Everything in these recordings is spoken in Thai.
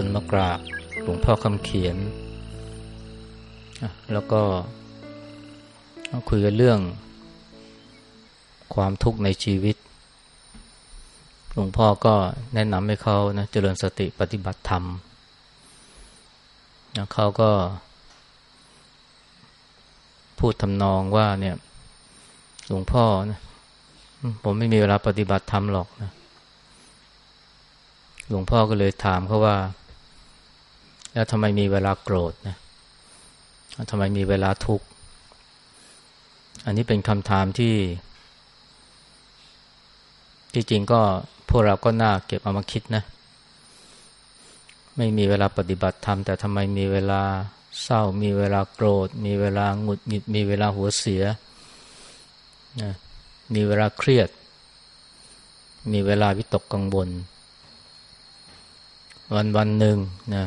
คนมากราบหลวงพ่อคำเขียน แล้วก็คุยกันเรื่อง ความทุกข์ในชีวิต หลวงพ่อก็แนะนำให้เขานะเจริญสติปฏิบัติธรรมนะเขาก็ พูดทำนองว่าเนี่ย หลวงพ่อนะผมไม่มีเวลาปฏิบัติธรรมหรอกนะหลวงพ่อก็เลยถามเขาว่า แล้วทำไมมีเวลาโกรธนะทำไมมีเวลาทุกข์อันนี้เป็นคำถามที่ที่จริงก็พวกเราก็น่าเก็บเอามาคิดนะ ไม่มีเวลาปฏิบัติธรรมแต่ทำไมมีเวลาเศร้า มีเวลาโกรธ มีเวลาหงุดหงิด มีเวลาหัวเสียนะมีเวลาเครียด มีเวลาวิตกกังวลวันวันหนึ่งนะนะ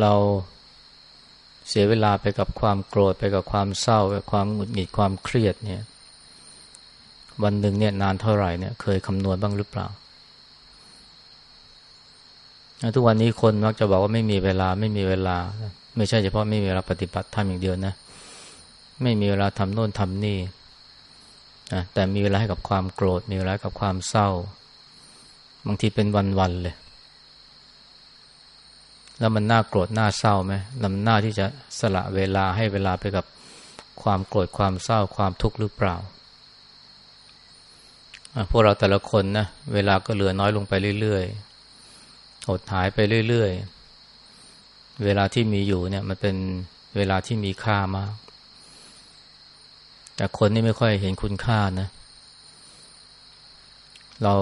เราเสียเวลาไปกับความโกรธไปกับความเศร้าไปความหงุดหงิดความเครียดเนี่ย วันหนึ่งเนี่ยนานเท่าไหร่เนี่ยเคยคำนวณบ้างหรือเปล่า ทุกวันนี้คนมักจะบอกว่าไม่มีเวลาไม่มีเวลา ไม่ใช่เฉพาะไม่มีเวลาปฏิบัติธรรมอย่างเดียวนะ ไม่มีเวลาทำโน่นทำนี่นะแต่มีเวลาให้กับความโกรธ มีเวลากับความเศร้า บางทีเป็นวันๆเลย แล้วมันน่าโกรธน่าเศร้าไหมลำหน้าที่จะสละเวลาให้เวลาไปกับความโกรธความเศร้าความทุกข์หรือเปล่าพวกเราแต่ละคนนะเวลาก็เหลือน้อยลงไปเรื่อยๆหดหายไปเรื่อยๆ เวลาที่มีอยู่เนี่ยมันเป็นเวลาที่มีค่ามาก แต่คนนี่ไม่ค่อยเห็นคุณค่านะ เรา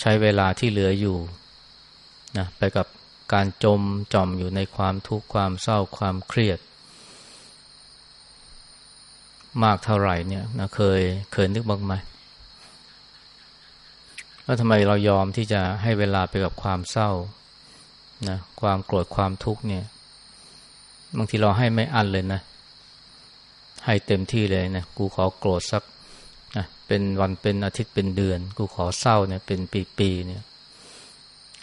ใช้เวลาที่เหลืออยู่นะไปกับ การจมจอมอยู่ในความทุกข์ความเศร้าความเครียด มากเท่าไหร่เนี่ยนะเคยเคยนึกบ้างไหมว่าทำไมเรายอมที่จะให้เวลาไปกับความเศร้านะความโกรธความทุกข์เนี่ยบางทีเราให้ไม่อั้นเลยนะ ให้เต็มที่เลยนะกูขอโกรธสักนะเป็นวันเป็นอาทิตย์เป็นเดือน กูขอเศร้าเนี่ยเป็นปีๆเนี่ย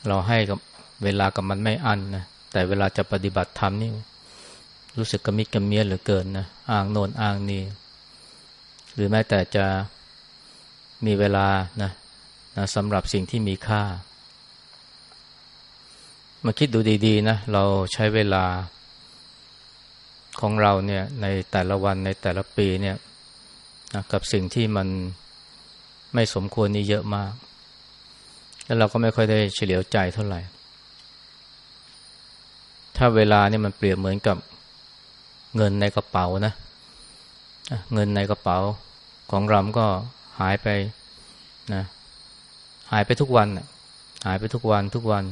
เราให้กับ เวลากับมันไม่อั้นนะแต่เวลาจะปฏิบัติธรรมนี่ รู้สึกกระมิดกระเมียเหลือเกินนะอ้างโน่นอ้างนี่หรือแม้แต่จะมีเวลานะนะสำหรับสิ่งที่มีค่า มาคิดดูดีๆนะเราใช้เวลาของเราเนี่ยในแต่ละวันในแต่ละปีเนี่ยนะกับสิ่งที่มันไม่สมควรนี่เยอะมาก แล้วเราก็ไม่ค่อยได้เฉลียวใจเท่าไหร่ ถ้าเวลาเนี่ยมันเปรียบเหมือนกับเงินในกระเป๋านะเงินในกระเป๋าของเราก็หายไปนะหายไปทุกวันหายไปทุกวันทุกวัน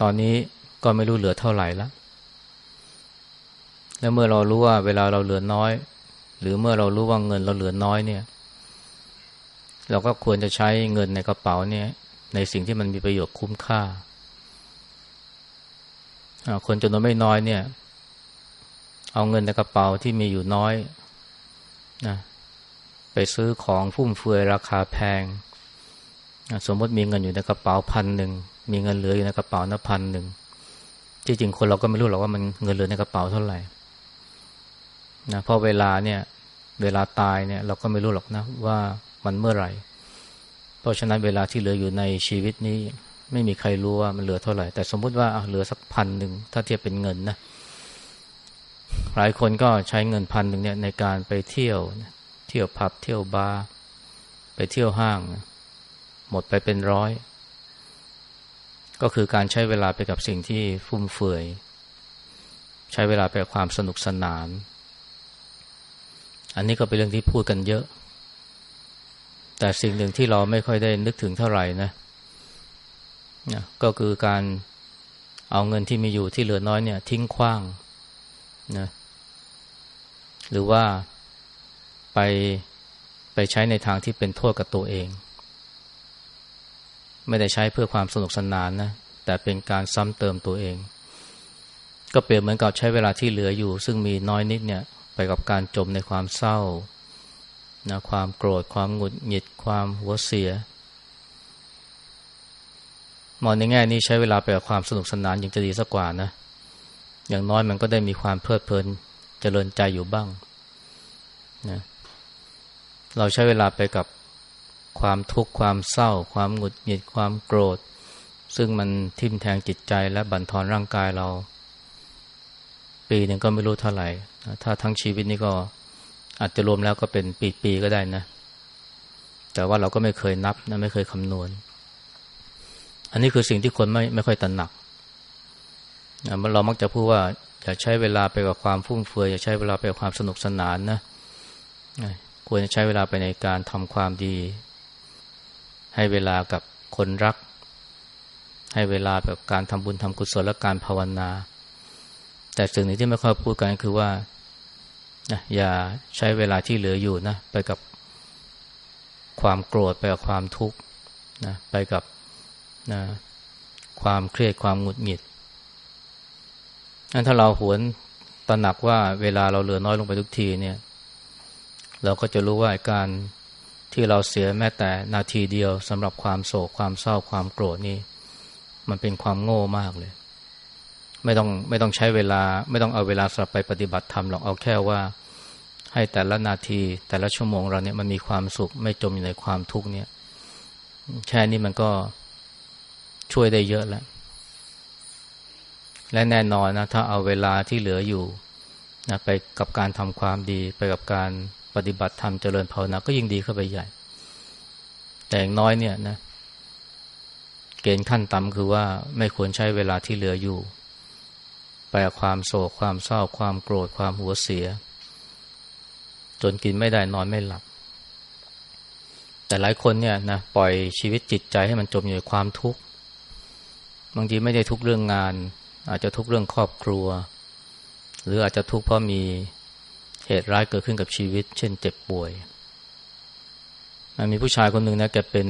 ตอนนี้ก็ไม่รู้เหลือเท่าไหร่แล้วแล้วเมื่อเรารู้ว่าเวลาเราเหลือน้อย หรือเมื่อเรารู้ว่าเงินเราเหลือน้อยเนี่ย เราก็ควรจะใช้เงินในกระเป๋าเนี่ย ในสิ่งที่มันมีประโยชน์คุ้มค่า คนจำนวนไม่น้อยเนี่ย เอาเงินในกระเป๋าที่มีอยู่น้อยนะไปซื้อของฟุ่มเฟือยราคาแพง สมมติมีเงินอยู่ในกระเป๋าพันหนึ่งมีเงินเหลืออยู่ในกระเป๋านับพันหนึ่งที่จริงคนเราก็ไม่รู้หรอกว่ามันเงินเหลือในกระเป๋าเท่าไหร่นะพราะเวลาเนี่ย เวลาตายเนี่ย เราก็ไม่รู้หรอกนะว่ามันเมื่อไหร่ เพราะฉะนั้นเวลาที่เหลืออยู่ในชีวิตนี้ ไม่มีใครรู้ว่ามันเหลือเท่าไหร่ แต่สมมุติว่าเหลือสักพันหนึ่งถ้าเทียบเป็นเงินนะหลายคนก็ใช้เงินพันหนึ่งเนี่ยในการไปเที่ยว เที่ยวผับเที่ยวบาร์ไปเที่ยวห้าง หมดไปเป็นร้อย ก็คือการใช้เวลาไปกับสิ่งที่ฟุ่มเฟือย ใช้เวลาไปกับความสนุกสนาน อันนี้ก็เป็นเรื่องที่พูดกันเยอะ แต่สิ่งหนึ่งที่เราไม่ค่อยได้นึกถึงเท่าไหร่นะ นะก็คือการเอาเงินที่มีอยู่ที่เหลือน้อยเนี่ย ทิ้งขว้างนะหรือว่าไปไปใช้ในทางที่เป็นโทษกับตัวเอง ไม่ได้ใช้เพื่อความสนุกสนานนะแต่เป็นการซ้ำเติมตัวเอง ก็เปรียบเหมือนกับใช้เวลาที่เหลืออยู่ ซึ่งมีน้อยนิดเนี่ย ไปกับการจมในความเศร้านะความโกรธความหงุดหงิดความหัวเสีย มองในแง่นี้ใช้เวลาไปกับความสนุกสนานยังจะดีสักกว่านะ อย่างน้อยมันก็ได้มีความเพลิดเพลินเจริญใจอยู่บ้างนะเราใช้เวลาไปกับความทุกข์ความเศร้า ความหงุดหงิดความโกรธ ซึ่งมันทิ่มแทงจิตใจและบั่นทอนร่างกายเรา ปีหนึ่งก็ไม่รู้เท่าไหร่ ถ้าทั้งชีวิตนี้ก็อาจจะรวมแล้วก็เป็นปีๆก็ได้นะ แต่ว่าเราก็ไม่เคยนับนะไม่เคยคำนวณ อันนี้คือสิ่งที่คนไม่ไม่ค่อยตระหนักเรามักจะพูดว่าอย่าใช้เวลาไปกับความฟุ่มเฟือยอย่าใช้เวลาไปกับความสนุกสนานนะควรจะใช้เวลาไปในการทำความดี ให้เวลากับคนรัก ให้เวลาแบบการทำบุญทำกุศลและการภาวนา แต่สิ่งหนึ่งที่ไม่ค่อยพูดกันคือว่านะอย่าใช้เวลาที่เหลืออยู่นะไปกับความโกรธไปกับความทุกข์นะไปกับ นะความเครียดความหงุดหงิดอันถ้าเราหวนตระหนักว่าเวลาเราเหลือน้อยลงไปทุกทีเนี่ย เราก็จะรู้ว่าการที่เราเสียแม้แต่นาทีเดียวสำหรับความโศกความเศร้าความโกรธนี่ มันเป็นความโง่มากเลย ไม่ต้องไม่ต้องใช้เวลา ไม่ต้องเอาเวลาสำหรับไปปฏิบัติธรรมหรอกเอาแค่ว่า ให้แต่ละนาที แต่ละชั่วโมงเราเนี่ยมันมีความสุข ไม่จมอยู่ในความทุกข์เนี่ยแค่นี้มันก็ ช่วยได้เยอะแล้ว และแน่นอนนะถ้าเอาเวลาที่เหลืออยู่นะไปกับการทำความดี ไปกับการปฏิบัติธรรมเจริญภาวนาก็ยิ่งดีเข้าไปใหญ่ แต่อย่างน้อยเนี่ยนะเกณฑ์ขั้นต่ำคือว่าไม่ควรใช้เวลาที่เหลืออยู่ ไปกับความโศกความเศร้าความโกรธความหัวเสีย จนกินไม่ได้นอนไม่หลับ แต่หลายคนเนี่ยนะปล่อยชีวิตจิตใจให้มันจมอยู่ในความทุกข์ บางทีไม่ได้ทุกเรื่องงาน อาจจะทุกเรื่องครอบครัว หรืออาจจะทุกเพราะมีเหตุร้ายเกิดขึ้นกับชีวิต เช่นเจ็บป่วยมีผู้ชายคนหนึ่งนะแกเป็น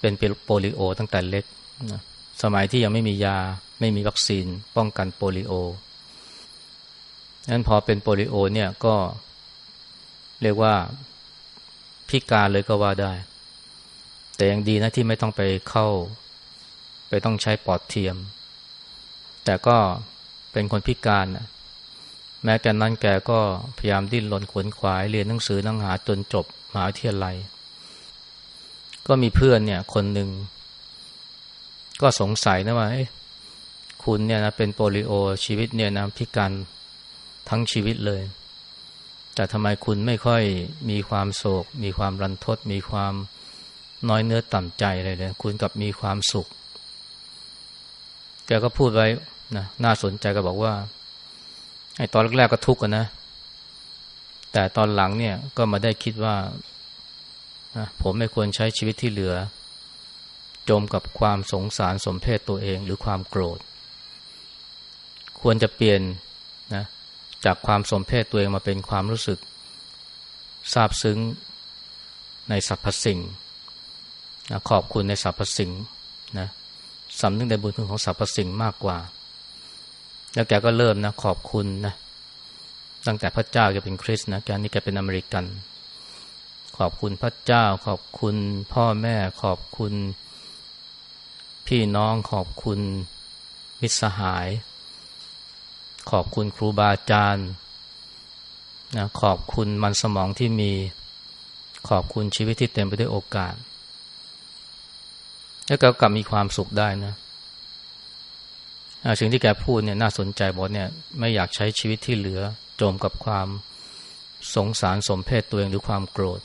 เป็นโปลิโอ ตั้งแต่เล็กนะสมัยที่ยังไม่มียาไม่มีวัคซีนป้องกันโปลิโอนั้นพอเป็นโปลิโอเนี่ยก็เรียกว่าพิการเลยก็ว่าได้ แต่ยังดีนะที่ไม่ต้องไปเข้า ไปต้องใช้ปอดเทียม แต่ก็เป็นคนพิการนะแม้แต่นั้นแกก็พยายามดิ้นรนขวนขวายเรียนหนังสือนังหาจนจบมหาวิทยาลัย ก็มีเพื่อนเนี่ยคนหนึ่ง ก็สงสัยนะว่าคุณเนี่ยนะเป็นโปลิโอชีวิตเนี่ยนะพิการทั้งชีวิตเลย แต่ทำไมคุณไม่ค่อยมีความโศก มีความรันทด มีความน้อยเนื้อต่ำใจเลยเลยคุณกับมีความสุข แกก็พูดไว้นะน่าสนใจก็บอกว่าไอ้ตอนแรกๆก็ทุกข์นะ แต่ตอนหลังเนี่ยก็มาได้คิดว่าผมไม่ควรใช้ชีวิตที่เหลือ จมกับความสงสารสมเพศตัวเองหรือความโกรธ ควรจะเปลี่ยนนะจากความสมเพศตัวเองมาเป็นความรู้สึกซาบซึ้งในสรรพสิ่งนะขอบคุณในสรรพสิ่งนะ สำนึกในบุญคุณของสรรพสิ่งมากกว่า แล้วแกก็เริ่มนะขอบคุณนะตั้งแต่พระเจ้าแกเป็นคริสต์นะแกนี่แกเป็นอเมริกัน ขอบคุณพระเจ้า ขอบคุณพ่อแม่ขอบคุณ พี่น้องขอบคุณมิตรสหาย ขอบคุณครูบาอาจารย์นะขอบคุณมันสมองที่มี ขอบคุณชีวิตที่เต็มไปด้วยโอกาส แล้วก็กลับมีความสุขได้นะสิ่งที่แกพูดเนี่ยน่าสนใจบอกเนี่ยไม่อยากใช้ชีวิตที่เหลือ จมกับความสงสารสมเพศตัวเองหรือความโกรธ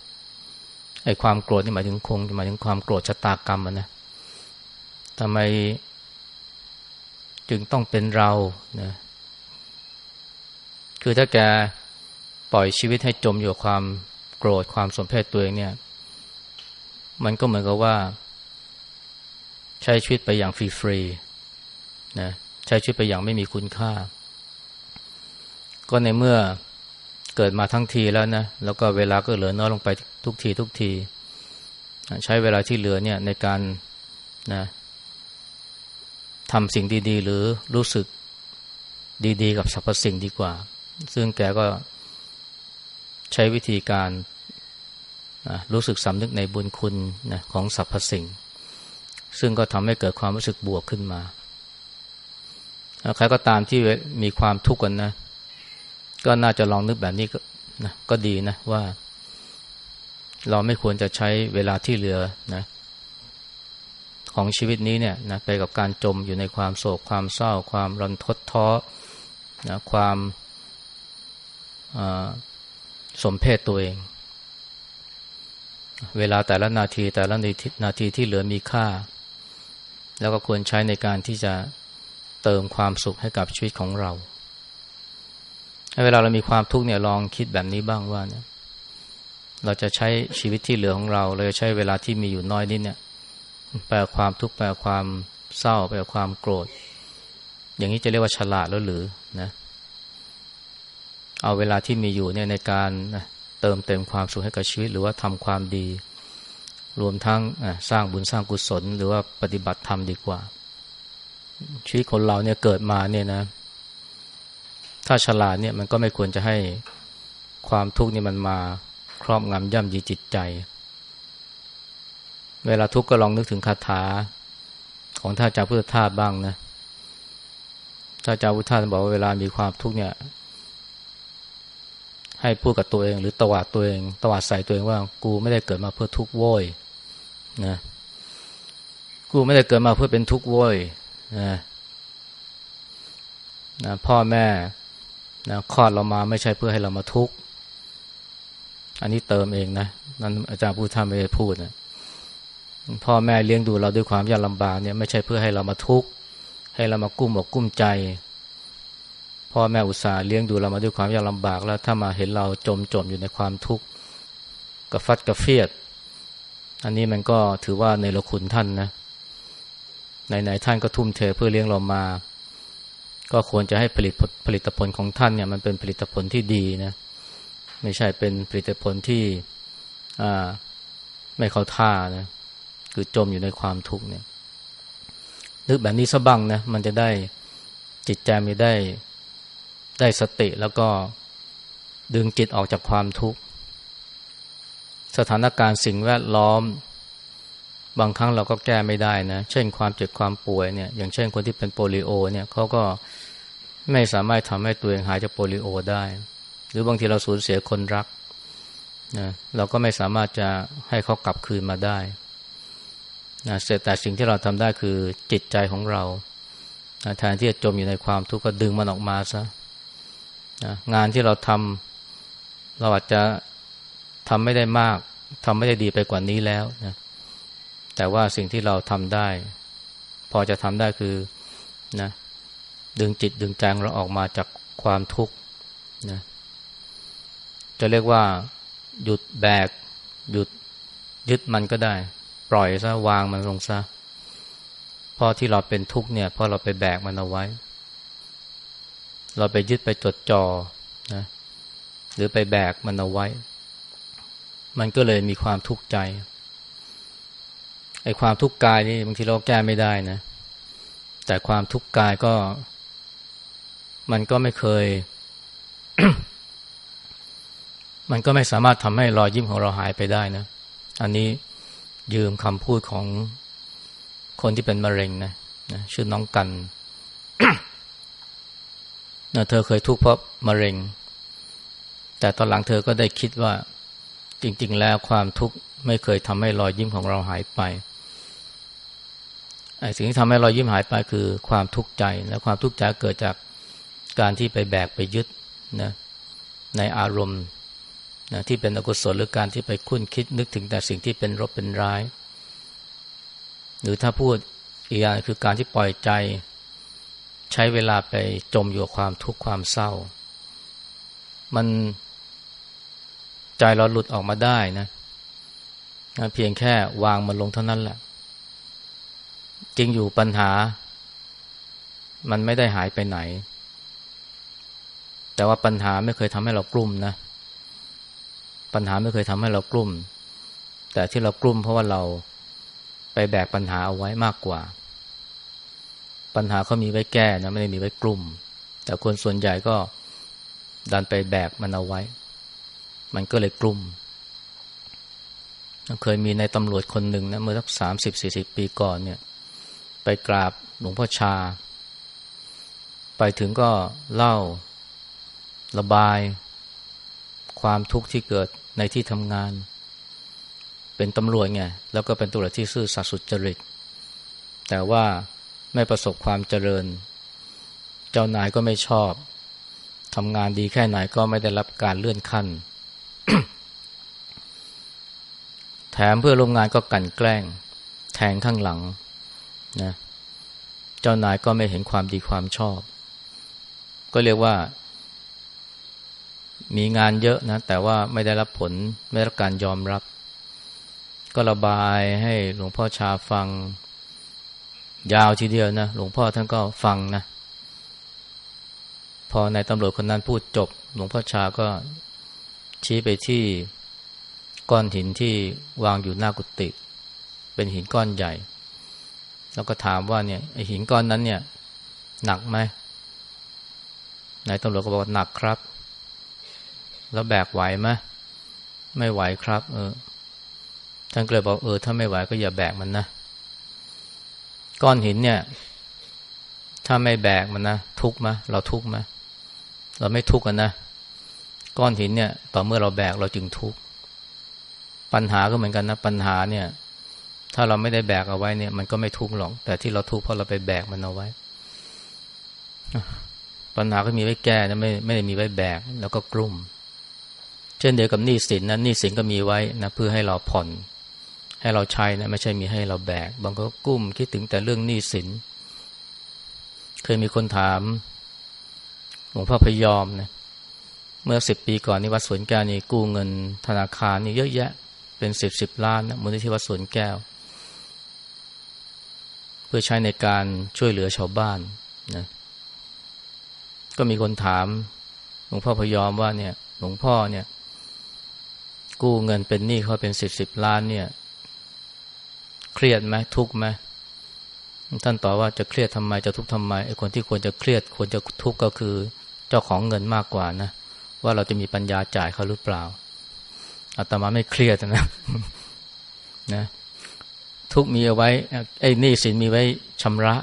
ไอ้ความโกรธนี่หมายถึงคงหมายถึงความโกรธชะตากรรมนะทำไมจึงต้องเป็นเรานะคือถ้าแกปล่อยชีวิตให้จมอยู่ความโกรธความสมเพศตัวเองเนี่ย มันก็เหมือนกับว่า ใช้ชีวิตไปอย่างฟรีๆนะใช้ชีวิตไปอย่างไม่มีคุณค่า ก็ในเมื่อเกิดมาทั้งทีแล้วนะแล้วก็เวลาก็เหลือน้อยลงไปทุกทีทุกที ใช้เวลาที่เหลือเนี่ยในการนะทำสิ่งดีๆ หรือรู้สึกดีๆ กับสรรพสิ่งดีกว่า ซึ่งแกก็ใช้วิธีการรู้สึกสำนึกในบุญคุณนะของสรรพสิ่ง ซึ่งก็ทำให้เกิดความรู้สึกบวกขึ้นมาใครก็ตามที่มีความทุกข์กันนะ ก็น่าจะลองนึกแบบนี้ก็นะก็ดีนะว่า เราไม่ควรจะใช้เวลาที่เหลือนะ ของชีวิตนี้เนี่ยนะไปกับการจมอยู่ในความโศกความเศร้า ความรันทดท้อนะความสมเพศตัวเอง เวลาแต่ละนาทีแต่ละนาทีที่เหลือมีค่า แล้วก็ควรใช้ในการที่จะเติมความสุขให้กับชีวิตของเราเวลาเรามีความทุกข์เนี่ยลองคิดแบบนี้บ้างว่าเนี่ยเราจะใช้ชีวิตที่เหลือของเราเราจะใช้เวลาที่มีอยู่น้อยนิดเนี่ยแปลความทุกข์แปลความเศร้าแปลความโกรธ อย่างนี้จะเรียกว่าฉลาดแล้วหรือนะ เอาเวลาที่มีอยู่เนี่ยในการนะเติมเต็มความสุขให้กับชีวิต หรือว่าทำความดี รวมทั้งสร้างบุญสร้างกุศล หรือว่าปฏิบัติธรรมดีกว่า ชีวิตคนเราเนี่ยเกิดมาเนี่ยนะ ถ้าฉลาดเนี่ยมันก็ไม่ควรจะให้ความทุกข์นี่มันมาครอบงำย่ำยีจิตใจ เวลาทุกข์ก็ลองนึกถึงคาถาของท่านอาจารย์พุทธทาสบ้างนะท่านอาจารย์พุทธทาสบอกว่าเวลามีความทุกข์เนี่ยให้พูดกับตัวเองหรือตวาดตัวเอง ตวาดใส่ตัวเองว่ากูไม่ได้เกิดมาเพื่อทุกข์โวย นะกูไม่ได้เกิดมาเพื่อเป็นทุกข์โว้ยนะนะพ่อแม่นะคลอดเรามาไม่ใช่เพื่อให้เรามาทุกข์อันนี้เติมเองนะนั้นอาจารย์พูดท่านไม่ได้พูดนะพ่อแม่เลี้ยงดูเราด้วยความยากลำบากเนี่ยไม่ใช่เพื่อให้เรามาทุกข์ให้เรามากุ้มอกกุ้มใจ พ่อแม่อุตส่าห์เลี้ยงดูเรามาด้วยความยากลำบากแล้วถ้ามาเห็นเราจมจมอยู่ในความทุกข์กระฟัดกระเฟียด อันนี้มันก็ถือว่าในละคุณท่านนะไหนๆท่านก็ทุ่มเทเพื่อเลี้ยงเรามา ก็ควรจะให้ผลิตผลิตผลของท่านเนี่ยมันเป็นผลิตผลที่ดีนะ ไม่ใช่เป็นผลิตผลที่อ่าไม่เข้าท่านะคือจมอยู่ในความทุกข์เนี่ยนึกแบบนี้สบังนะมันจะได้จิตใจมีได้ได้สติแล้วก็ดึงจิตออกจากความทุกข์ สถานการณ์สิ่งแวดล้อม บางครั้งเราก็แก้ไม่ได้นะ เช่นความเจ็บความป่วยเนี่ย อย่างเช่นคนที่เป็นโปลิโอเนี่ยเขาก็ไม่สามารถทำให้ตัวเองหายจากโปลิโอได้ หรือบางทีเราสูญเสียคนรักนะเราก็ไม่สามารถจะให้เขากลับคืนมาได้นะแต่สิ่งที่เราทำได้คือจิตใจของเรานะแทนที่จะจมอยู่ในความทุกข์ก็ดึงมันออกมาซะนะงานที่เราทำเราอาจจะ ทำไม่ได้มากทำไม่ได้ดีไปกว่านี้แล้วนะแต่ว่าสิ่งที่เราทำได้ พอจะทำได้คือนะดึงจิตดึงใจเราออกมาจากความทุกข์นะจะเรียกว่า หยุดแบก หยุดยึดมันก็ได้ ปล่อยซะวางมันลงซะพราะที่เราเป็นทุกข์เนี่ยพราะเราไปแบกมันเอาไว้ เราไปยึดไปจดจ่อนะหรือไปแบกมันเอาไว้ มันก็เลยมีความทุกข์ใจไอ้ความทุกข์กายนี่บางทีเราแก้ไม่ได้นะ แต่ความทุกข์กายก็ มันก็ไม่เคย มันก็ไม่สามารถทำให้รอยยิ้มของเราหายไปได้นะ อันนี้ยืมคำพูดของคนที่เป็นมะเร็งนะนะชื่อน้องกันนะเธอเคยทุกข์เพราะมะเร็ง แต่ตอนหลังเธอก็ได้คิดว่า จริง ๆ แล้วความทุกข์ไม่เคยทำให้รอยยิ้มของเราหายไปไอ้สิ่งที่ทำให้รอยยิ้มหายไปคือความทุกข์ใจและความทุกข์ใจเกิดจากการที่ไปแบกไปยึดนะในอารมณ์นะที่เป็นอกุศลหรือการที่ไปคุ้นคิดนึกถึงแต่สิ่งที่เป็นรบเป็นร้าย หรือถ้าพูดอีกอย่างคือการที่ปล่อยใจ ใช้เวลาไปจมอยู่กับความทุกข์ความเศร้า มัน ใจเราหลุดออกมาได้นะนะเพียงแค่วางมันลงเท่านั้นแหละจริงอยู่ปัญหา มันไม่ได้หายไปไหน แต่ว่าปัญหาไม่เคยทำให้เรากลุ้มนะปัญหาไม่เคยทำให้เรากลุ้มแต่ที่เรากลุ้มเพราะว่าเราไปแบกปัญหาเอาไว้มากกว่า ปัญหาเขามีไว้แก้นะไม่ได้มีไว้กลุ้มแต่คนส่วนใหญ่ก็ดันไปแบกมันเอาไว้ มันก็เลยกลุ้มเคยมีในตำรวจคนหนึ่งนะเมื่อสักสามสิบสี่สิบปีก่อนเนี่ย ไปกราบหลวงพ่อชา ไปถึงก็เล่าระบาย ความทุกข์ที่เกิดในที่ทำงาน เป็นตำรวจไงแล้วก็เป็นตำรวจที่ซื่อสัตย์สุจริต แต่ว่าไม่ประสบความเจริญ เจ้านายก็ไม่ชอบทำงานดีแค่ไหนก็ไม่ได้รับการเลื่อนขั้น แถมเพื่อร่วมงานก็กันแกล้ง แทงข้างหลังนะเจ้านายก็ไม่เห็นความดีความชอบ ก็เรียกว่า มีงานเยอะนะ แต่ว่าไม่ได้รับผลไม่ได้รับการยอมรับ ก็ระบายให้หลวงพ่อชาฟัง ยาวทีเดียวนะหลวงพ่อท่านก็ฟังนะพอนายตำรวจคนนั้นพูดจบ หลวงพ่อชาก็ชี้ไปที่ ก้อนหินที่วางอยู่หน้ากุฏิเป็นหินก้อนใหญ่ แล้วก็ถามว่าเนี่ยไอหินก้อนนั้นเนี่ย หนักไหมนายตำรวจก็บอกหนักครับ แล้วแบกไหวไหมไม่ไหวครับ เออท่านก็เลยบอกเออถ้าไม่ไหวก็อย่าแบกมันนะก้อนหินเนี่ย ถ้าไม่แบกมันนะทุกไหมเราทุกไหมเราไม่ทุกกันนะก้อนหินเนี่ย ต่อเมื่อเราแบกเราจึงทุกข์ ปัญหาก็เหมือนกันนะปัญหาเนี่ย ถ้าเราไม่ได้แบกเอาไว้เนี่ย มันก็ไม่ทุกข์หรอก แต่ที่เราทุกข์เพราะเราไปแบกมันเอาไว้ ปัญหาก็มีไว้แก้นะไม่ไม่ได้มีไว้แบกแล้วก็กลุ่ม เช่นเดียวกับหนี้สินนะหนี้สินก็มีไว้นะเพื่อให้เราผ่อน ให้เราใช้นะไม่ใช่มีให้เราแบก บางก็กุ้มคิดถึงแต่เรื่องหนี้สิน เคยมีคนถามหลวงพ่อพยอมนะเมื่อสิบปีก่อนนี่วัดสวนแก้วนี่กู้เงินธนาคารนี่เยอะแยะ เป็นสิบสิบล้านนะมูลนิธิวัดสวนแก้ว เพื่อใช้ในการช่วยเหลือชาวบ้านนะก็มีคนถามหลวงพ่อพยอมว่าเนี่ยหลวงพ่อเนี่ย กู้เงินเป็นหนี้เขาเป็นสิบสิบล้านเนี่ย เครียดไหมทุกข์ไหมท่านตอบว่าจะเครียดทำไมจะทุกข์ทำไมไอ้คนที่ควรจะเครียดควรจะทุกข์ก็คือเจ้าของเงินมากกว่านะว่าเราจะมีปัญญาจ่ายเขาหรือเปล่า อาตมาไม่เครียดนะนะทุกมีเอาไว้ไอ้นี่สินมีไว้ชำระ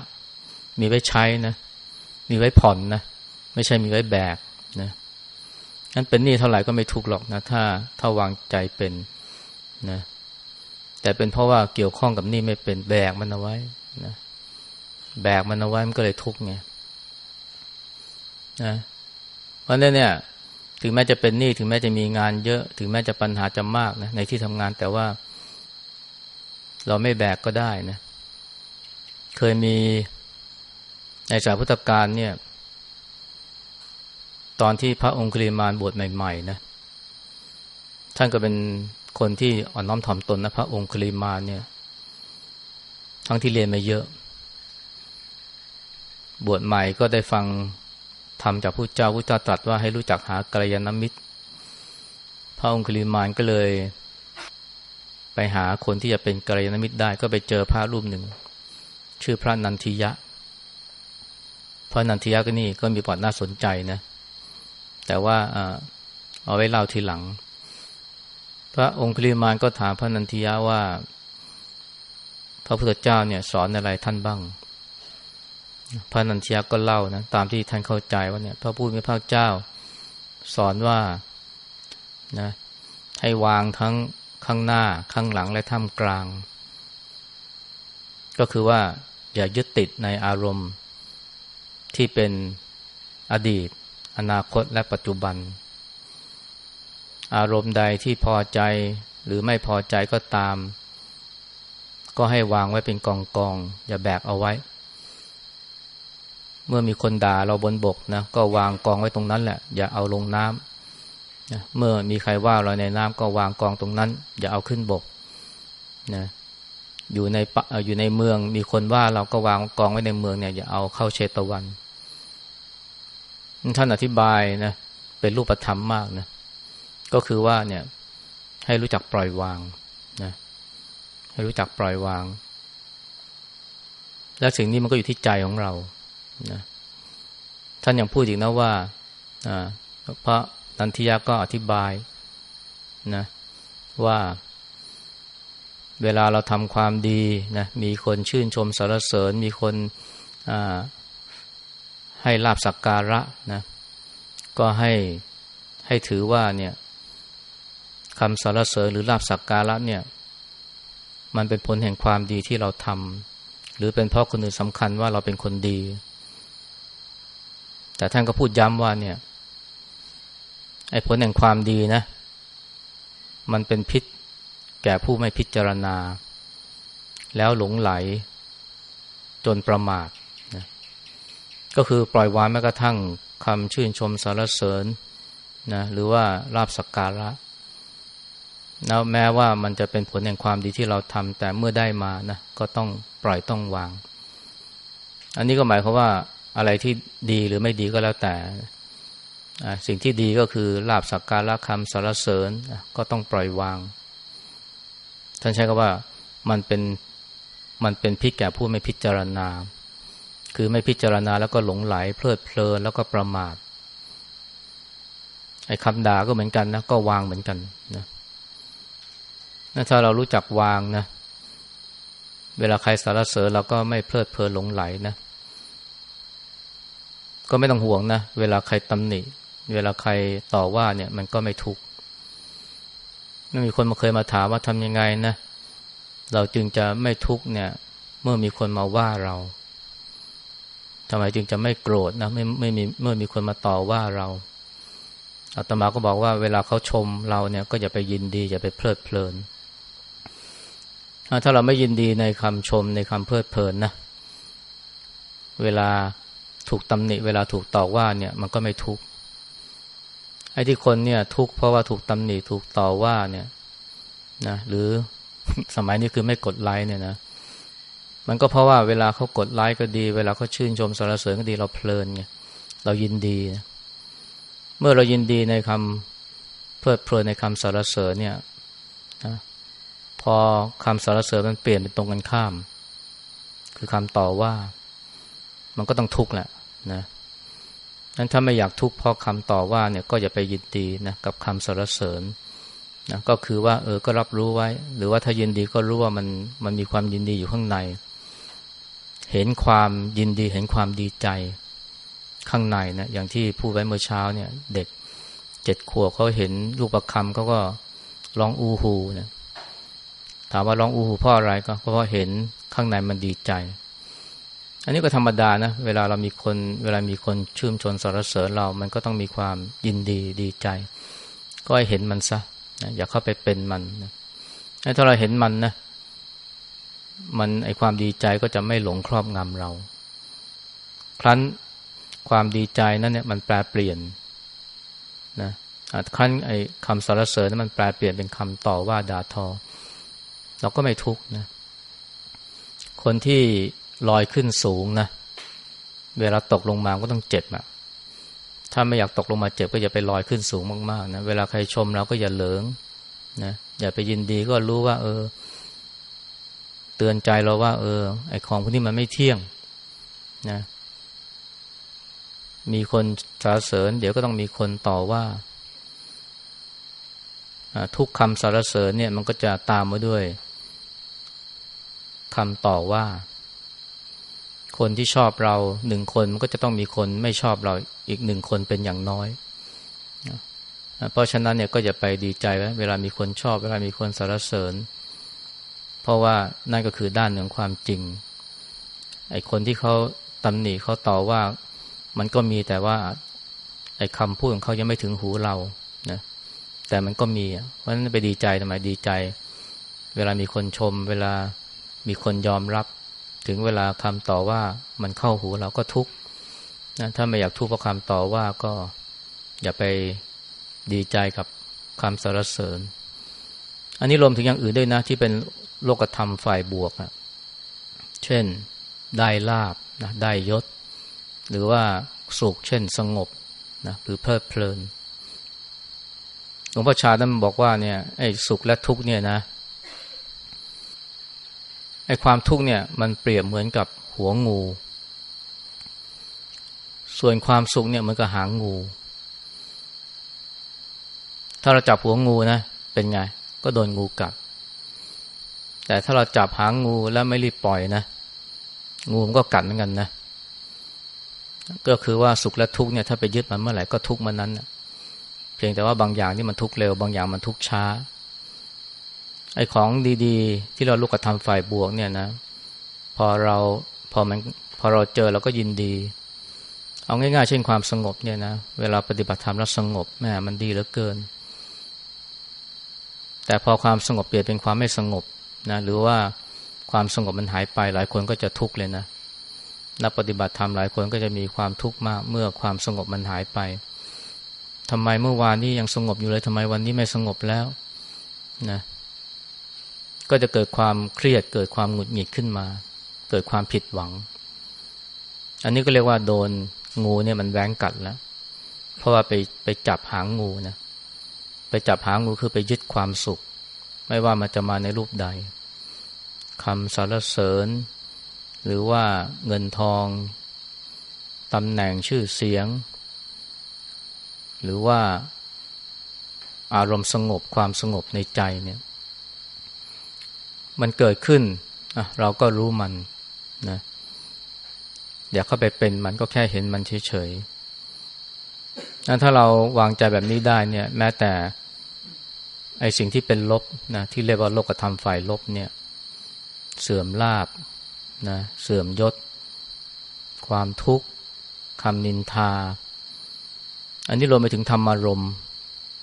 มีไว้ใช้นะมีไว้ผ่อนนะไม่ใช่มีไว้แบกนะนั้นเป็นหนี้เท่าไหร่ก็ไม่ทุกหรอกนะ ถ้าถ้าวางใจเป็นนะแต่เป็นเพราะว่าเกี่ยวข้องกับหนี้ไม่เป็นแบกมันเอาไว้นะแบกมันเอาไว้มันก็เลยทุกข์ไงนะเพราะนั้นเนี่ย ถึงแม้จะเป็นหนี้ถึงแม้จะมีงานเยอะ ถึงแม้จะปัญหาจะมากนะในที่ทำงานแต่ว่า เราไม่แบกก็ได้นะ เคยมีในสายพุทธการเนี่ย ตอนที่พระองค์คลีมานบวชใหม่ๆนะท่านก็เป็นคนที่อ่อนน้อมถ่อมตนนะพระองค์คลีมานเนี่ย ทั้งที่เรียนมาเยอะ บวชใหม่ก็ได้ฟัง ทำจากพระเจ้าพระเจ้าตรัสว่าให้รู้จักหากัลยาณมิตร พระองค์คลิมานก็เลย ไปหาคนที่จะเป็นกัลยาณมิตรได้ ก็ไปเจอพระรูปหนึ่ง ชื่อพระนันทิยะ พระนันทิยะก็นี่ก็มีปอดน่าสนใจนะ แต่ว่าเอาไว้เล่าทีหลัง พระองค์คลิมานก็ถามพระนันทิยะว่า พระพุทธเจ้าเนี่ย สอนอะไรท่านบ้าง พระนันเชียก็เล่านะตามที่ท่านเข้าใจว่าเนี่ย พระผู้มีพระเจ้า สอนว่านะให้วางทั้งข้างหน้าข้างหลังและท่ามกลาง ก็คือว่าอย่ายึดติดในอารมณ์ที่เป็นอดีต อนาคตและปัจจุบัน อารมณ์ใดที่พอใจหรือไม่พอใจก็ตาม ก็ให้วางไว้เป็นกองกองอย่าแบกเอาไว้ เมื่อมีคนด่าเราบนบกนะก็วางกองไว้ตรงนั้นแหละ อย่าเอาลงน้ำนะเมื่อมีใครว่าเราในน้ำก็วางกองตรงนั้น อย่าเอาขึ้นบกนะอยู่ในปะอยู่ในเมือง มีคนว่าเราก็วางกองไว้ในเมืองเนี่ยอย่าเอาเข้าเชตวัน ท่านอธิบายนะเป็นรูปธรรมมากนะก็คือว่าเนี่ย ให้รู้จักปล่อยวางนะให้รู้จักปล่อยวาง และสิ่งนี้มันก็อยู่ที่ใจของเรา นะท่านยังพูดอีกนะว่าพระนันทิยาก็อธิบายนะว่าเวลาเราทำความดีนะมีคนชื่นชมสรรเสริญ มีคนให้ลาบสักการะนะก็ให้ให้ถือว่าเนี่ยคำสรรเสริญหรือลาบสักการะเนี่ยมันเป็นผลแห่งความดีที่เราทำหรือเป็นเพราะคนอื่นสำคัญว่าเราเป็นคนดี แต่ท่านก็พูดย้ำว่าเนี่ย ไอ้ผลแห่งความดีนะ มันเป็นพิษแก่ผู้ไม่พิจารณา แล้วหลงไหล จนประมาทนะก็คือปล่อยวางแม้กระทั่งคำชื่นชมสรรเสริญนะหรือว่าลาบสักการะนะแม้ว่ามันจะเป็นผลแห่งความดีที่เราทำแต่เมื่อได้มานะก็ต้องปล่อยต้องวาง อันนี้ก็หมายความว่า อะไรที่ดีหรือไม่ดีก็แล้วแต่สิ่งที่ดีก็คือลาบสักการะคำสรรเสริญก็ต้องปล่อยวาง ท่านใช้คำว่ามันเป็นมันเป็นพิษแก่ผู้ไม่พิจารณา คือไม่พิจารณาแล้วก็หลงไหล เพลิดเพลินแล้วก็ประมาทไอ้คำด่าก็เหมือนกันนะก็วางเหมือนกันนะถ้าเรารู้จักวางนะ เวลาใครสารเสริญเราก็ไม่เพลิดเพลินหลงไหลนะ ก็ไม่ต้องห่วงนะ เวลาใครตำหนิ เวลาใครต่อว่าเนี่ยมันก็ไม่ทุกข์ไม่มีคนมาเคยมาถามว่าทำยังไงนะ เราจึงจะไม่ทุกข์เนี่ย เมื่อมีคนมาว่าเราทำไมจึงจะไม่โกรธนะไม่ไม่มีเมื่อมีคนมาต่อว่าเราอาตมาก็บอกว่าเวลาเขาชมเราเนี่ย ก็อย่าไปยินดีอย่าไปเพลิดเพลิน ถ้าเราไม่ยินดีในคำชมในคำเพลิดเพลินนะ เวลา ถูกตำหนิเวลาถูกต่อว่าเนี่ยมันก็ไม่ทุกข์ไอ้ที่คนเนี่ยทุกข์เพราะว่าถูกตำหนิถูกต่อว่าเนี่ยนะหรือสมัยนี้คือไม่กดไลค์เนี่ยนะมันก็เพราะว่าเวลาเขากดไลค์ก็ดี เวลาเขาชื่นชมสรรเสริญก็ดีเราเพลินไงเรายินดีเมื่อเรายินดีในคำเพลิดเพลินในคำสรรเสริญเนี่ยนะพอคำสรรเสริญมันเปลี่ยนเป็นตรงกันข้าม คือคำต่อว่า มันก็ต้องทุกข์แหละ นะนั้นถ้าไม่อยากทุกข์เพราะคำต่อว่าเนี่ยก็อย่าไปยินดีนะกับคำสรรเสริญนะก็คือว่าเออก็รับรู้ไว้ หรือว่าถ้ายินดีก็รู้ว่ามันมันมีความยินดีอยู่ข้างใน เห็นความยินดีเห็นความดีใจข้างในนะอย่างที่พูดไว้เมื่อเช้าเนี่ย เด็กเจ็ดขวบเขาเห็นรูปประคำเขาก็ร้องอูฮูนี่ยถามว่าร้องอูหูเพราะอะไรก็เพราะเห็นข้างในมันดีใจ อันนี้ก็ธรรมดานะเวลาเรามีคนเวลามีคนชื่นชมสรรเสริญเรา มันก็ต้องมีความยินดีดีใจ ก็ให้เห็นมันซะนะอย่าเข้าไปเป็นมันนะถ้าเราเห็นมันนะมันไอความดีใจก็จะไม่หลงครอบงำเรา ครั้นความดีใจนั้นเนี่ยมันแปลเปลี่ยนนะครั้นไอคำสรรเสริญนั้นมันแปลเปลี่ยนเป็นคำต่อว่าด่าทอ เราก็ไม่ทุกข์นะคนที่ ลอยขึ้นสูงนะ เวลาตกลงมาก็ต้องเจ็บอะถ้าไม่อยากตกลงมาเจ็บก็อย่าไปลอยขึ้นสูงมากๆนะเวลาใครชมเราก็อย่าเหลิงนะอย่าไปยินดีก็รู้ว่า เออ เตือนใจเราว่า เออ ไอของพวกนี้มันไม่เที่ยง นะ มีคนสรรเสริญ เดี๋ยวก็ต้องมีคนต่อว่าทุกคำสรรเสริญเนี่ยมันก็จะตามมาด้วยคำต่อว่า คนที่ชอบเราหนึ่งคนมันก็จะต้องมีคนไม่ชอบเราอีกหนึ่งคนเป็นอย่างน้อย เพราะฉะนั้นเนี่ยก็อย่าไปดีใจไว้เวลามีคนชอบ เวลามีคนสรรเสริญ เพราะว่านั่นก็คือด้านหนึ่งความจริงไอ้คนที่เขาตำหนิเขาต่อว่ามันก็มีแต่ว่าไอ้คำพูดของเขายังไม่ถึงหูเรานะแต่มันก็มีเพราะฉะนั้นไปดีใจทำไมดีใจ เวลามีคนชม เวลามีคนยอมรับ ถึงเวลาคำต่อว่ามันเข้าหูเราก็ทุกข์นะถ้าไม่อยากทุกข์เพราะคำต่อว่าก็อย่าไปดีใจกับคำสรรเสริญ อันนี้รวมถึงอย่างอื่นด้วยนะ ที่เป็นโลกธรรมฝ่ายบวกอะเช่นได้ลาบนะได้ยศ หรือว่าสุขเช่นสงบนะหรือเพลิดเพลินหลวงพ่อชาท่านบอกว่าเนี่ยไอ้สุขและทุกข์เนี่ยนะ ไอ้ความทุกข์เนี่ยมันเปรียบเหมือนกับหัวงู ส่วนความสุขเนี่ยมือนกับหางงู ถ้าเราจับหัวงูนะ เป็นไง ก็โดนงูกัด แต่ถ้าเราจับหางงูแล้วไม่รีบปล่อยนะ งูมันก็กัดเหมือนกันนะ ก็คือว่าสุขและทุกข์เนี่ยถ้าไปยึดมันเมื่อไหร่ก็ทุกข์มันนั้นเพียงแต่ว่าบางอย่างที่มันทุกข์เร็ว บางอย่างมันทุกข์ช้า ไอ้ของดีๆ ที่เราลูกกระทำฝ่ายบวกเนี่ยนะ พอเราพอมันพอเราเจอเราก็ยินดี เอาง่ายๆ เช่นความสงบเนี่ยนะ เวลาปฏิบัติธรรมแล้วสงบแม่มันดีเหลือเกิน แต่พอความสงบเปลี่ยนเป็นความไม่สงบนะหรือว่าความสงบมันหายไปหลายคนก็จะทุกข์เลยนะนักปฏิบัติธรรมหลายคนก็จะมีความทุกข์มากเมื่อความสงบมันหายไปทำไมเมื่อวานนี้ยังสงบอยู่เลยทำไมวันนี้ไม่สงบแล้วนะ ก็จะเกิดความเครียดเกิดความหงุดหงิดขึ้นมา เกิดความผิดหวัง อันนี้ก็เรียกว่าโดนงูเนี่ยมันแว้งกัดแล้ว เพราะว่าไปไปจับหางงูนะไปจับหางงูคือไปยึดความสุข ไม่ว่ามันจะมาในรูปใดคำสรรเสริญ หรือว่าเงินทองตำแหน่งชื่อเสียง หรือว่าอารมณ์สงบความสงบในใจเนี่ย มันเกิดขึ้นเราก็รู้มันนะอย่าเข้าไปเป็นมันก็แค่เห็นมันเฉยๆถ้าเราวางใจแบบนี้ได้เนี่ย แม้แต่ไอสิ่งที่เป็นลบนะที่เรียกว่าโลกธรรมฝ่ายลบเนี่ย เสื่อมลาบนะเสื่อมยศ ความทุกข์คำนินทา อันนี้รวมไปถึงธรรมารมณ์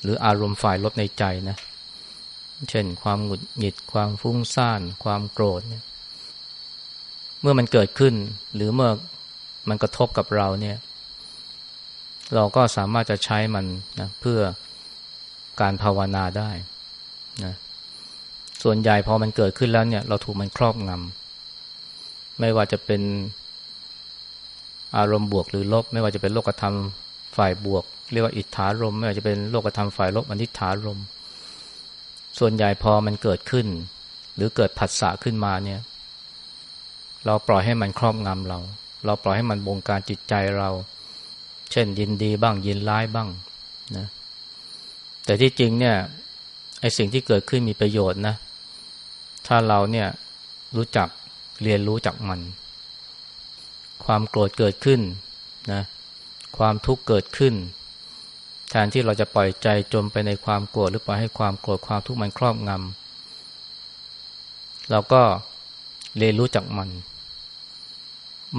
หรืออารมณ์ฝ่ายลบในใจนะ เช่น ความหงุดหงิด ความฟุ้งซ่าน ความโกรธเนี่ยเมื่อมันเกิดขึ้น หรือเมื่อมันกระทบกับเราเนี่ย เราก็สามารถจะใช้มันนะเพื่อการภาวนาได้นะส่วนใหญ่พอมันเกิดขึ้นแล้วเนี่ย เราถูกมันครอบงำไม่ว่าจะเป็นอารมณ์บวกหรือลบ ไม่ว่าจะเป็นโลกธรรมฝ่ายบวก เรียกว่าอิทธารม ไม่ว่าจะเป็นโลกธรรมฝ่ายลบอนิธารม ส่วนใหญ่พอมันเกิดขึ้น หรือเกิดผัสสะขึ้นมาเนี่ย เราปล่อยให้มันครอบงำเรา เราปล่อยให้มันบงการจิตใจเรา เช่นยินดีบ้างยินร้ายบ้างนะแต่ที่จริงเนี่ยไอสิ่งที่เกิดขึ้นมีประโยชน์นะ ถ้าเราเนี่ยรู้จักเรียนรู้จักมัน ความโกรธเกิดขึ้นนะความทุกข์เกิดขึ้น แทนที่เราจะปล่อยใจจมไปในความโกรธหรือปล่อยให้ความโกรธความทุกข์มันครอบงำเราก็เรียนรู้จักมัน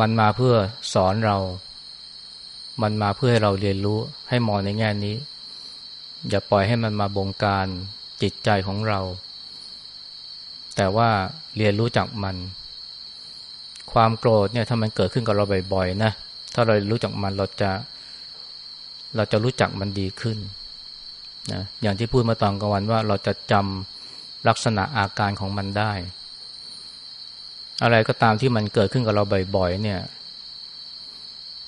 มันมาเพื่อสอนเรา มันมาเพื่อให้เราเรียนรู้ให้มองในแง่นี้ อย่าปล่อยให้มันมาบงการจิตใจของเรา แต่ว่าเรียนรู้จักมัน ความโกรธเนี่ยถ้ามันเกิดขึ้นกับเราบ่อยๆนะ ถ้าเรารู้จักมันเราจะ เราจะรู้จักมันดีขึ้นนะอย่างที่พูดมาตอนกลางวันว่าเราจะจำลักษณะอาการของมันได้ อะไรก็ตามที่มันเกิดขึ้นกับเราบ่อยๆเนี่ย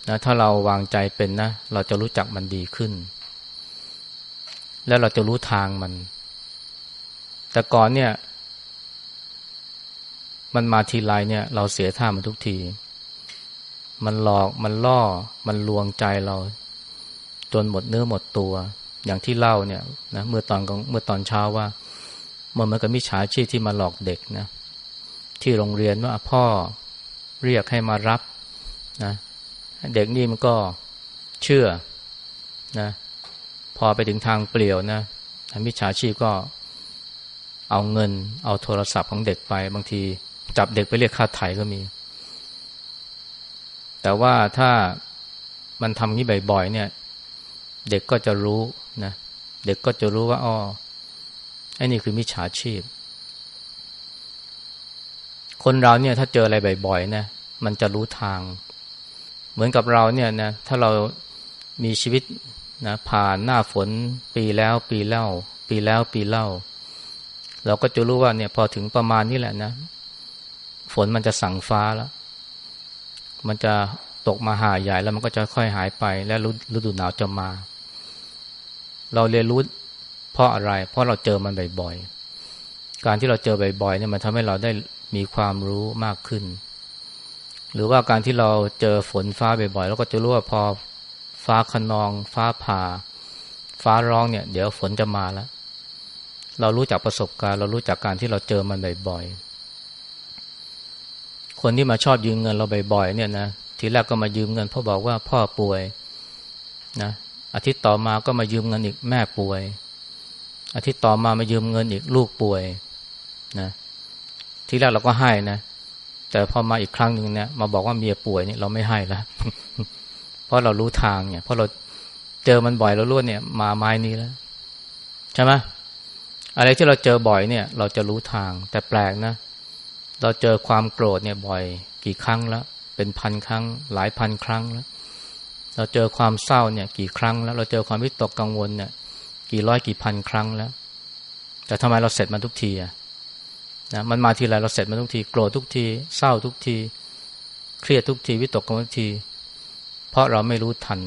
นะถ้าเราวางใจเป็นนะ เราจะรู้จักมันดีขึ้น แล้วเราจะรู้ทางมัน แต่ก่อนเนี่ย มันมาทีไรเนี่ย เราเสียท่ามันทุกที มันหลอกมันล่อ มันลวงใจเรา จนหมดเนื้อหมดตัว อย่างที่เล่าเนี่ยนะเมื่อตอนเมื่อตอนเช้าว่ามันเหมือนกับมิจฉาชีพที่มาหลอกเด็กนะที่โรงเรียนว่าพ่อเรียกให้มารับนะเด็กนี่มันก็เชื่อนะพอไปถึงทางเปลี่ยวนะมิจฉาชีพก็เอาเงิน เอาโทรศัพท์ของเด็กไป บางทีจับเด็กไปเรียกค่าไถ่ก็มี แต่ว่าถ้ามันทำนี้บ่อยๆเนี่ย เด็กก็จะรู้นะเด็กก็จะรู้ว่าอ๋อไอ้นี่คือมิจฉาชีพ คนเราเนี่ยถ้าเจออะไรบ่อยๆนะมันจะรู้ทาง เหมือนกับเราเนี่ยนะถ้าเรามีชีวิตนะผ่านหน้าฝนปีแล้วปีเล่า ปีแล้วปีเล่า เราก็จะรู้ว่าเนี่ยพอถึงประมาณนี้แหละนะ ฝนมันจะสั่งฟ้าแล้ว มันจะตกมาหาใหญ่แล้วมันก็จะค่อยหายไป และฤดูหนาวจะมา เราเรียนรู้เพราะอะไร เพราะเราเจอมันบ่อยๆ การที่เราเจอบ่อยๆเนี่ยมันทำให้เราได้มีความรู้มากขึ้น หรือว่าการที่เราเจอฝนฟ้าบ่อยๆแล้วก็จะรู้ว่าพอฟ้าขนอง ฟ้าผ่า ฟ้าร้องเนี่ย เดี๋ยวฝนจะมาแล้ว เรารู้จากประสบการณ์ เรารู้จากการที่เราเจอมันบ่อยๆ คนที่มาชอบยืมเงินเราบ่อยๆเนี่ยนะทีแรกก็มายืมเงินเพราะบอกว่าพ่อป่วยนะ อาทิตย์ต่อมาก็มายืมเงินอีกแม่ป่วย อาทิตย์ต่อมามายืมเงินอีกลูกป่วยนะทีแรกเราก็ให้นะแต่พอมาอีกครั้งหนึ่งเนี่ยมาบอกว่าเมียป่วยเนี่ยเราไม่ให้แล้วเพราะเรารู้ทางเนี่ยเพราะเราเจอมันบ่อยเรารู้เนี่ย มาไม้นี้แล้วใช่ไหมอะไรที่เราเจอบ่อยเนี่ย เราจะรู้ทาง แต่แปลกนะ เราเจอความโกรธเนี่ยบ่อย กี่ครั้งแล้ว เป็นพันครั้ง หลายพันครั้งแล้ว เราเจอความเศร้าเนี่ย กี่ครั้งแล้วเราเจอความวิตกกังวลเนี่ย กี่ร้อยกี่พันครั้งแล้ว แต่ทำไมเราเสร็จมันทุกทีอะนะมันมาทีไรเราเสร็จมันทุกทีโกรธทุกที เศร้าทุกที เครียดทุกทีวิตกกังวลทุกที เพราะเราไม่รู้ทัน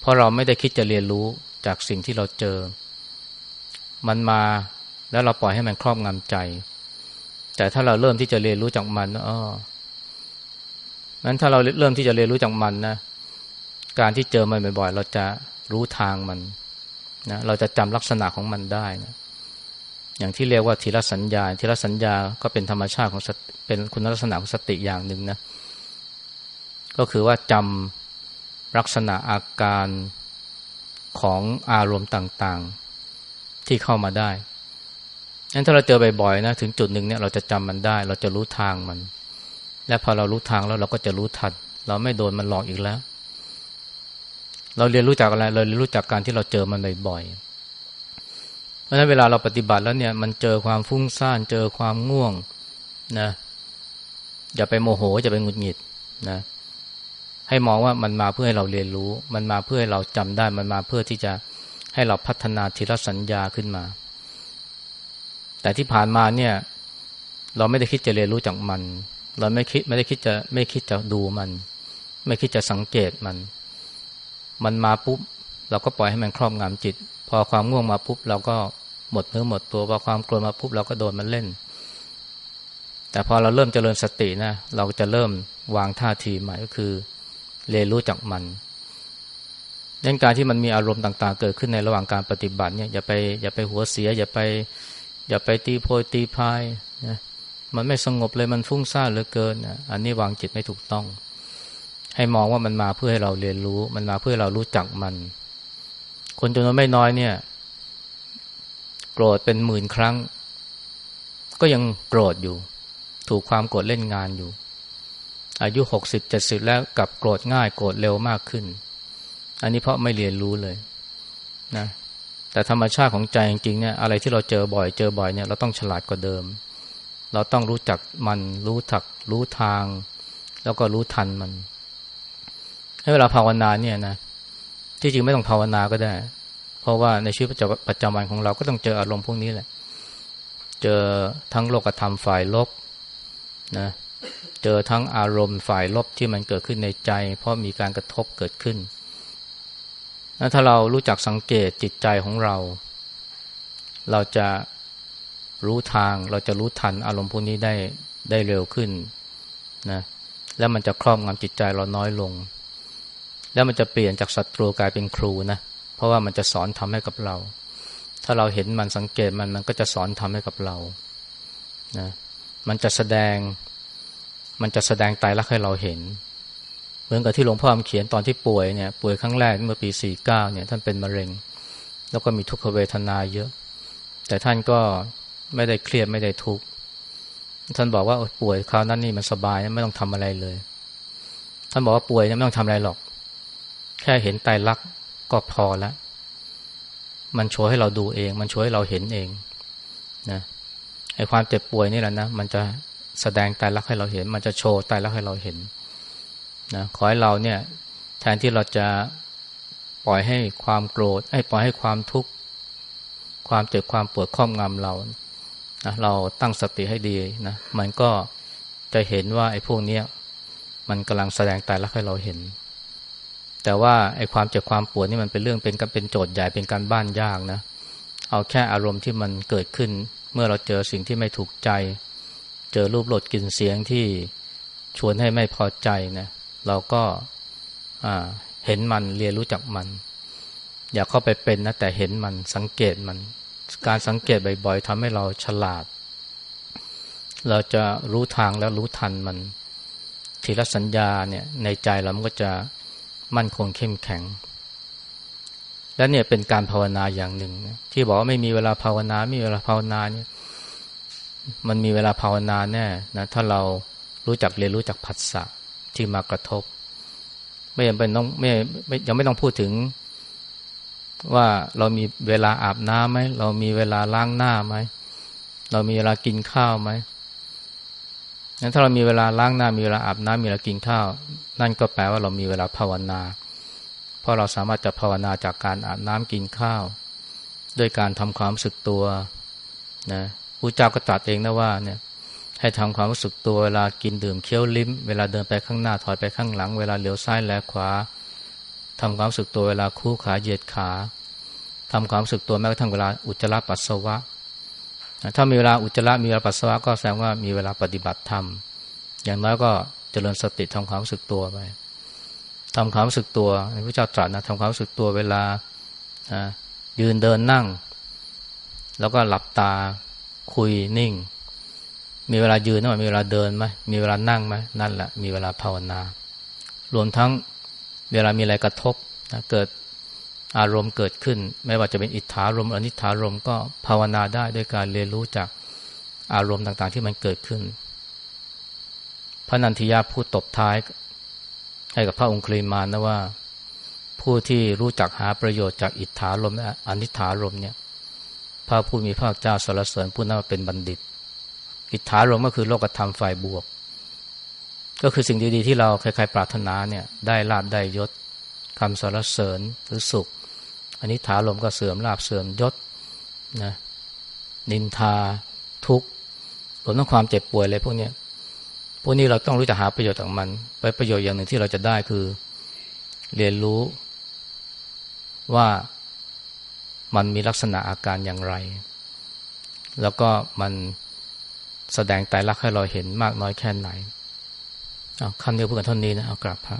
เพราะเราไม่ได้คิดจะเรียนรู้จากสิ่งที่เราเจอ มันมาแล้วเราปล่อยให้มันครอบงำใจ แต่ถ้าเราเริ่มที่จะเรียนรู้จากมันอ๋อนั้นถ้าเราเริ่มที่จะเรียนรู้จากมันนะ การที่เจอมันบ่อยๆ เราจะรู้ทางมันนะเราจะจำลักษณะของมันได้นะอย่างที่เรียกว่าทีละสัญญาทีละสัญญาก็เป็นธรรมชาติของเป็นคุณลักษณะของสติอย่างหนึ่งนะก็คือว่าจำลักษณะอาการของอารมณ์ต่างๆที่เข้ามาได้งั้นถ้าเราเจอบ่อยๆนะถึงจุดหนึ่งเนี่ยเราจะจำมันได้ เราจะรู้ทางมัน และพอเรารู้ทางแล้วเราก็จะรู้ทัน เราไม่โดนมันหลอกอีกแล้ว เราเรียนรู้จากอะไร เราเรียนรู้จากการที่เราเจอมันบ่อยๆเพราะฉะนั้นเวลาเราปฏิบัติแล้วเนี่ยมันเจอความฟุ้งซ่านเจอความง่วงนะอย่าไปโมโหอย่าไปหงุดหงิดนะให้มองว่ามันมาเพื่อให้เราเรียนรู้ มันมาเพื่อให้เราจำได้มันมาเพื่อที่จะให้เราพัฒนาทีละสัญญาขึ้นมา แต่ที่ผ่านมาเนี่ย เราไม่ได้คิดจะเรียนรู้จากมัน เราไม่คิดไม่ได้คิดจะไม่คิดจะดูมัน ไม่คิดจะสังเกตมัน มันมาปุ๊บเราก็ปล่อยให้มันครอบงำจิต พอความง่วงมาปุ๊บเราก็หมดเนื้อหมดตัวพอความกลัวมาปุ๊บเราก็โดนมันเล่น แต่พอเราเริ่มเจริญสตินะเราจะเริ่มวางท่าทีใหม่ก็คือเรียนรู้จากมันดังการที่มันมีอารมณ์ต่าง ๆ เกิดขึ้นในระหว่างการปฏิบัติเนี่ยอย่าไปอย่าไปหัวเสีย อย่าไป อย่าไปตีโพยตีพายนะมันไม่สงบเลยมันฟุ้งซ่านเหลือเกินนะอันนี้วางจิตไม่ถูกต้อง ให้มองว่ามันมาเพื่อให้เราเรียนรู้ มันมาเพื่อเรารู้จักมัน คนจำนวนไม่น้อยเนี่ย โกรธเป็นหมื่นครั้ง ก็ยังโกรธอยู่ ถูกความโกรธเล่นงานอยู่ อายุหกสิบเจ็ดสิบแล้วกับโกรธง่ายโกรธเร็วมากขึ้น อันนี้เพราะไม่เรียนรู้เลยนะแต่ธรรมชาติของใจจริงๆเนี่ยอะไรที่เราเจอบ่อยเจอบ่อยเนี่ยเราต้องฉลาดกว่าเดิม เราต้องรู้จักมันรู้ถักรู้ทาง แล้วก็รู้ทันมัน ให้เวลาภาวนาเนี่ยนะที่จริงไม่ต้องภาวนาก็ได้ เพราะว่าในชีวิตประจำวันของเราก็ต้องเจออารมณ์พวกนี้แหละ เจอทั้งโลกธรรมฝ่ายลบนะเจอทั้งอารมณ์ฝ่ายลบที่มันเกิดขึ้นในใจ เพราะมีการกระทบเกิดขึ้น ถ้าเรารู้จักสังเกตจิตใจของเรา เราจะรู้ทางเราจะรู้ทันอารมณ์พวกนี้ได้ได้เร็วขึ้นนะแล้วมันจะครอบงำจิตใจเราน้อยลง แล้วมันจะเปลี่ยนจากศัตรูกลายเป็นครูนะ เพราะว่ามันจะสอนทำให้กับเรา ถ้าเราเห็นมันสังเกตมันมันก็จะสอนทำให้กับเรานะมันจะแสดง มันจะแสดงตายรักให้เราเห็น เหมือนกับที่หลวงพ่อเขียนตอนที่ป่วยเนี่ย ป่วยครั้งแรกเมื่อปีสี่เก้าเนี่ย ท่านเป็นมะเร็ง แล้วก็มีทุกขเวทนาเยอะ แต่ท่านก็ไม่ได้เครียดไม่ได้ทุกข์ท่านบอกว่าป่วยคราวนั้นนี่มันสบายไม่ต้องทำอะไรเลย ท่านบอกว่าป่วยไม่ต้องทำอะไรหรอก แค่เห็นไตรลักษณ์ก็พอแล้ว มันโชว์ให้เราดูเอง มันโชว์ให้เราเห็นเองนะไอ้ความเจ็บป่วยนี่แหละนะ มันจะแสดงไตรลักษณ์ให้เราเห็น มันจะโชว์ไตรลักษณ์ให้เราเห็นนะขอให้เราเนี่ย แทนที่เราจะปล่อยให้ความโกรธ ให้ปล่อยให้ความทุกข์ ความเจ็บความปวดครอบงำเรานะเราตั้งสติให้ดีนะ มันก็จะเห็นว่าไอ้พวกนี้มันกำลังแสดงตายแล้วให้เราเห็น แต่ว่าไอ้ความเจ็บความปวดนี่มันเป็นเรื่องเป็นกันเป็นโจทย์ใหญ่เป็นการบ้านยากนะ เอาแค่อารมณ์ที่มันเกิดขึ้น เมื่อเราเจอสิ่งที่ไม่ถูกใจ เจอรูปรสกลิ่นเสียงที่ชวนให้ไม่พอใจนะเราก็เห็นมันเรียนรู้จักมัน อย่าเข้าไปเป็นนะแต่เห็นมันสังเกตมัน การสังเกตบ่อยๆทำให้เราฉลาด เราจะรู้ทางแล้วรู้ทันมันทีละสัญญาเนี่ยในใจเรามันก็จะ มั่นคงเข้มแข็ง และเนี่ยเป็นการภาวนาอย่างหนึ่งที่บอกว่าไม่มีเวลาภาวนาไม่มีเวลาภาวนาเนี่ย มันมีเวลาภาวนาแน่นะถ้าเรารู้จักเรียนรู้จักผัสสะที่มากระทบ ไม่ยังเป็นต้องไม่ไม่ยังไม่ต้องพูดถึงว่าเรามีเวลาอาบน้ำไหมเรามีเวลาล้างหน้าไหมเรามีเวลากินข้าวไหม งั้นถ้าเรามีเวลาล้างหน้ามีเวลาอาบน้ำมีเวลากินข้าว นั่นก็แปลว่าเรามีเวลาภาวนา เพราะเราสามารถจะภาวนาจากการอาบน้ำกินข้าว ด้วยการทำความสึกตัวนะพระเจ้าก็ตรัสเองนะว่าเนี่ยให้ทำความรู้สึกตัวเวลากินดื่มเคี้ยวลิ้ม เวลาเดินไปข้างหน้าถอยไปข้างหลัง เวลาเหลียวซ้ายแลขวาทำความรู้สึกตัวเวลาคู่ขาเหยียดขาทำความรู้สึกตัวแม้กระทั่งเวลาอุจจาระปัสสาวะ ถ้ามีเวลาอุจจาระมีเวลาปัสสาวะก็แสดงว่ามีเวลาปฏิบัติธรรม อย่างน้อยก็เจริญสติทำความรู้สึกตัวไปทำความรู้สึกตัวพระเจ้าตรัสนะทำความรู้สึกตัวเวลายืนเดินนั่ง แล้วก็หลับตาคุยนิ่ง มีเวลายืนไหมมีเวลาเดินไหมมีเวลานั่งไหมนั่นแหละมีเวลาภาวนา รวมทั้งเวลามีอะไรกระทบนะเกิด อารมณ์เกิดขึ้น ไม่ว่าจะเป็นอิทธารมอนิธารมก็ภาวนาได้ด้วยการเรียนรู้จากอารมณ์ต่างๆ ที่มันเกิดขึ้น พระนันทิยาพูดตบท้ายให้กับพระองค์คลีมานนะว่า ผู้ที่รู้จักหาประโยชน์จากอิทธารมและอนิธารมเนี่ยพระผู้มีพระเจ้าสรรเสริญผู้นั้นเป็นบัณฑิต อิทธารมก็คือโลกธรรมฝ่ายบวก ก็คือสิ่งดีๆ ที่เราใครๆปรารถนาเนี่ยได้ลาบได้ยศคำสรรเสริญหรือสุข อันนี้ถาลมก็เสื่อมลาบเสื่อมยศนะนินทาทุกข์รวมทั้งความเจ็บป่วยอะไรพวกนี้พวกนี้เราต้องรู้จักหาประโยชน์จากมัน ไปประโยชน์อย่างหนึ่งที่เราจะได้คือ เรียนรู้ว่ามันมีลักษณะอาการอย่างไร แล้วก็มันแสดงไตรลักษณ์ให้เราเห็นมากน้อยแค่ไหนเอาคำเดียวพูดกันเท่านี้นะ เอากลับพระ